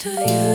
to you.